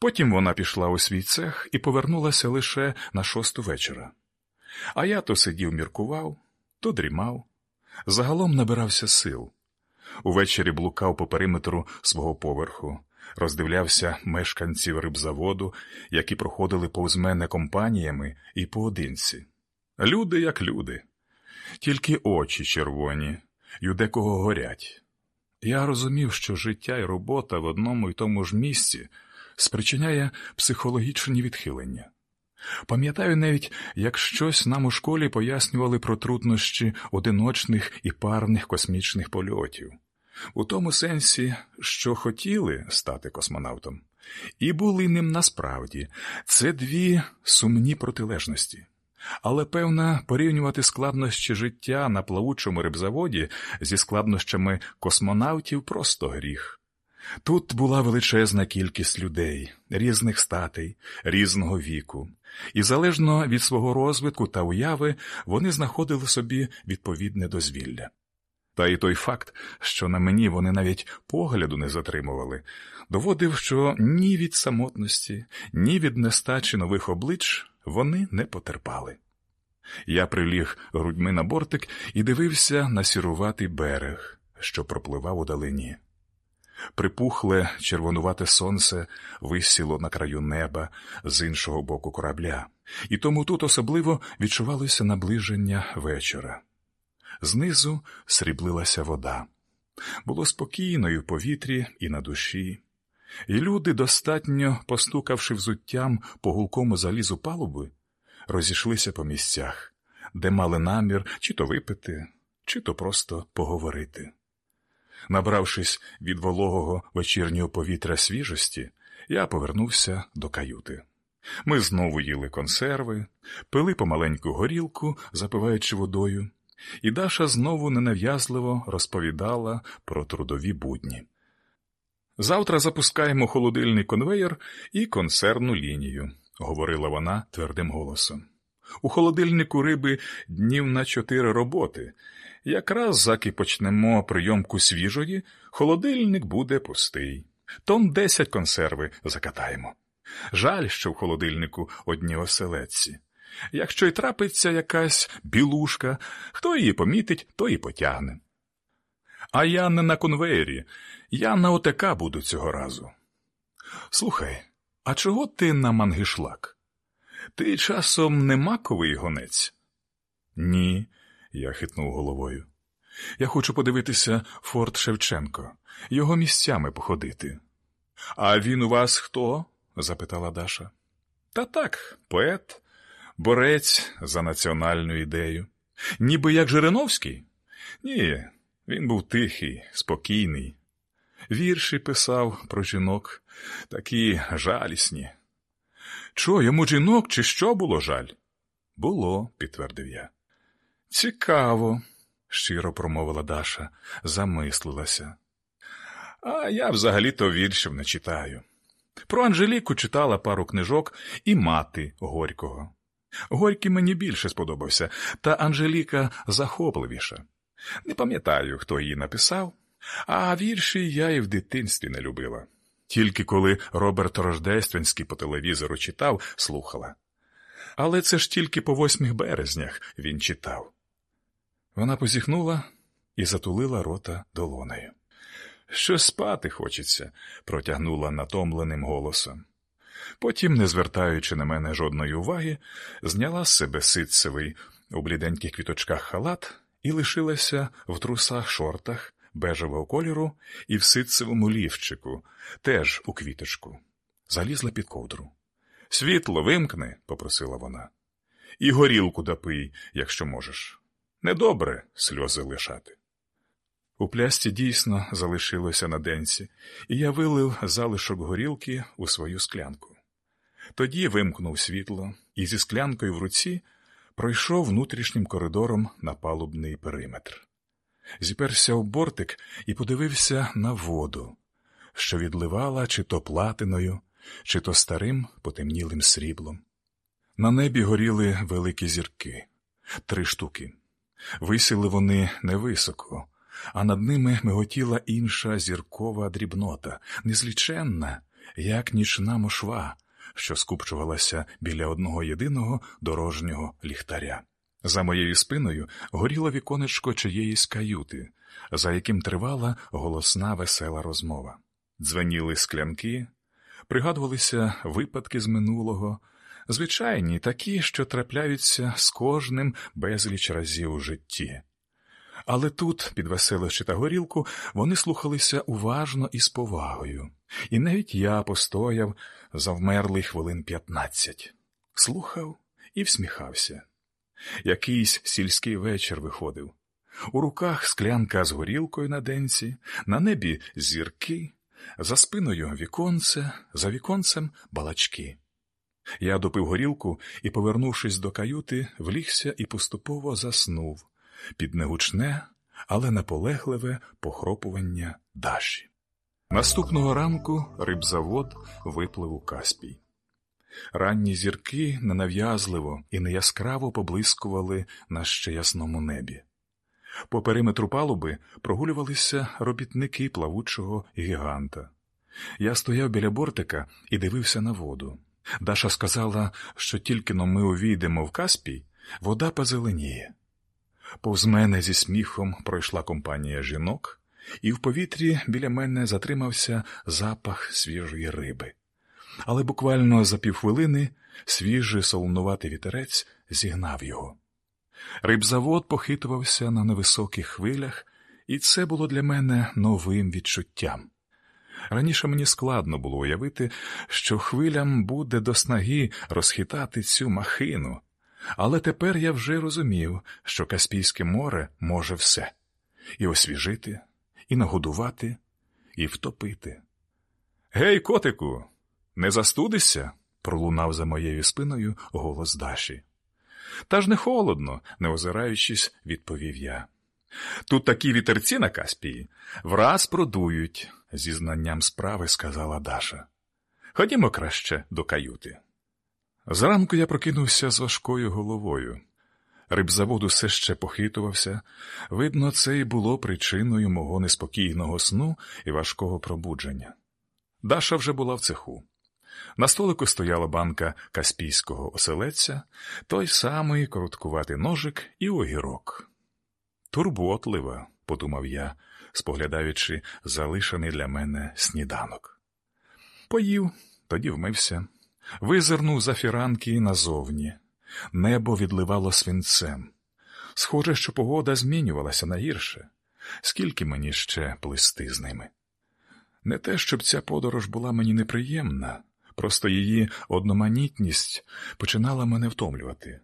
Потім вона пішла у свій цех і повернулася лише на шосту вечора. А я то сидів, міркував, то дрімав, загалом набирався сил. Увечері блукав по периметру свого поверху, роздивлявся мешканців рибзаводу, які проходили повз мене компаніями і поодинці. Люди як люди, тільки очі червоні, й у декого горять. Я розумів, що життя і робота в одному й тому ж місці спричиняє психологічні відхилення. Пам'ятаю навіть, як щось нам у школі пояснювали про труднощі одиночних і парних космічних польотів, у тому сенсі, що хотіли стати космонавтом, і були ним насправді це дві сумні протилежності. Але, певно, порівнювати складнощі життя на плавучому рибзаводі зі складнощами космонавтів просто гріх. Тут була величезна кількість людей, різних статей, різного віку, і залежно від свого розвитку та уяви вони знаходили собі відповідне дозвілля. Та й той факт, що на мені вони навіть погляду не затримували, доводив, що ні від самотності, ні від нестачі нових облич вони не потерпали. Я приліг грудьми на бортик і дивився на сіруватий берег, що пропливав у далині. Припухле червонувате сонце висіло на краю неба з іншого боку корабля, і тому тут особливо відчувалося наближення вечора. Знизу сріблилася вода. Було спокійно і в повітрі, і на душі, і люди, достатньо постукавши взуттям по гулкому залізу палуби, розійшлися по місцях, де мали намір чи то випити, чи то просто поговорити. Набравшись від вологого вечірнього повітря свіжості, я повернувся до каюти. Ми знову їли консерви, пили помаленьку горілку, запиваючи водою, і Даша знову ненав'язливо розповідала про трудові будні. Завтра запускаємо холодильний конвеєр і консервну лінію, говорила вона твердим голосом. У холодильнику риби днів на чотири роботи. Якраз заки почнемо прийомку свіжої, холодильник буде пустий. Тон десять консерви закатаємо. Жаль, що в холодильнику одні оселедці. Якщо й трапиться якась білушка, хто її помітить, то і потягне. А я не на конвеєрі, я на ОТК буду цього разу. Слухай, а чого ти на мангишлак? Ти часом не маковий гонець? Ні, я хитнув головою. Я хочу подивитися Форт Шевченко, його місцями походити. А він у вас хто? запитала Даша. Та так, поет, борець за національну ідею. Ніби як Жириновський? Ні, він був тихий, спокійний. Вірші писав про жінок, такі жалісні. Чо, йому жінок, чи що було жаль? Було, підтвердив я. Цікаво, щиро промовила Даша, замислилася. А я взагалі-то віршів не читаю. Про Анжеліку читала пару книжок і мати Горького. Горький мені більше сподобався, та Анжеліка захопливіша. Не пам'ятаю, хто її написав, а вірші я і в дитинстві не любила. Тільки коли Роберт Рождественський по телевізору читав, слухала. Але це ж тільки по восьмих березнях він читав. Вона позіхнула і затулила рота долонею. Що спати хочеться, протягнула натомленим голосом. Потім, не звертаючи на мене жодної уваги, зняла з себе ситцевий у бліденьких квіточках халат і лишилася в трусах шортах бежевого кольору і в ситцевому лівчику, теж у квіточку. Залізла під ковдру. Світло вимкни, попросила вона, і горілку допий, якщо можеш. Недобре сльози лишати. У плясті дійсно залишилося на денці, і я вилив залишок горілки у свою склянку. Тоді вимкнув світло і зі склянкою в руці пройшов внутрішнім коридором на палубний периметр. Зіперся в бортик і подивився на воду, що відливала чи то платиною, чи то старим потемнілим сріблом. На небі горіли великі зірки, три штуки. Висіли вони невисоко, а над ними миготіла інша зіркова дрібнота, незліченна, як нічна мошва, що скупчувалася біля одного єдиного дорожнього ліхтаря. За моєю спиною горіло віконечко чиєїсь каюти, за яким тривала голосна весела розмова. Дзвеніли склянки, пригадувалися випадки з минулого, звичайні такі, що трапляються з кожним безліч разів у житті. Але тут, під веселище та горілку, вони слухалися уважно і з повагою, і навіть я постояв завмерлий хвилин п'ятнадцять, слухав і всміхався. Якийсь сільський вечір виходив. У руках склянка з горілкою на денці, на небі зірки, за спиною віконце, за віконцем балачки. Я допив горілку і, повернувшись до каюти, влігся і поступово заснув під негучне, але наполегливе похропування Даші. Наступного ранку рибзавод виплив у Каспій. Ранні зірки ненав'язливо і неяскраво поблискували на ще ясному небі. По периметру палуби прогулювалися робітники плавучого гіганта. Я стояв біля бортика і дивився на воду. Даша сказала, що тільки но ми увійдемо в Каспій, вода позеленіє. Повз мене зі сміхом пройшла компанія жінок, і в повітрі біля мене затримався запах свіжої риби. Але буквально за півхвилини свіжий солонуватий вітерець зігнав його. Рибзавод похитувався на невисоких хвилях, і це було для мене новим відчуттям. Раніше мені складно було уявити, що хвилям буде до снаги розхитати цю махину, але тепер я вже розумів, що Каспійське море може все і освіжити, і нагодувати, і втопити. Гей, котику, не застудишся? пролунав за моєю спиною голос Даші. Та ж не холодно, не озираючись, відповів я. Тут такі вітерці на Каспії враз продують, зі знанням справи сказала Даша. Ходімо краще до каюти. Зранку я прокинувся з важкою головою. Рибзавод усе ще похитувався. Видно, це і було причиною мого неспокійного сну і важкого пробудження. Даша вже була в цеху. На столику стояла банка каспійського оселедця, той самий короткуватий ножик і огірок. Турботлива, подумав я, споглядаючи залишений для мене сніданок. Поїв, тоді вмився, визирнув за фіранки назовні. Небо відливало свинцем. Схоже, що погода змінювалася на гірше. Скільки мені ще плисти з ними? Не те, щоб ця подорож була мені неприємна, просто її одноманітність починала мене втомлювати.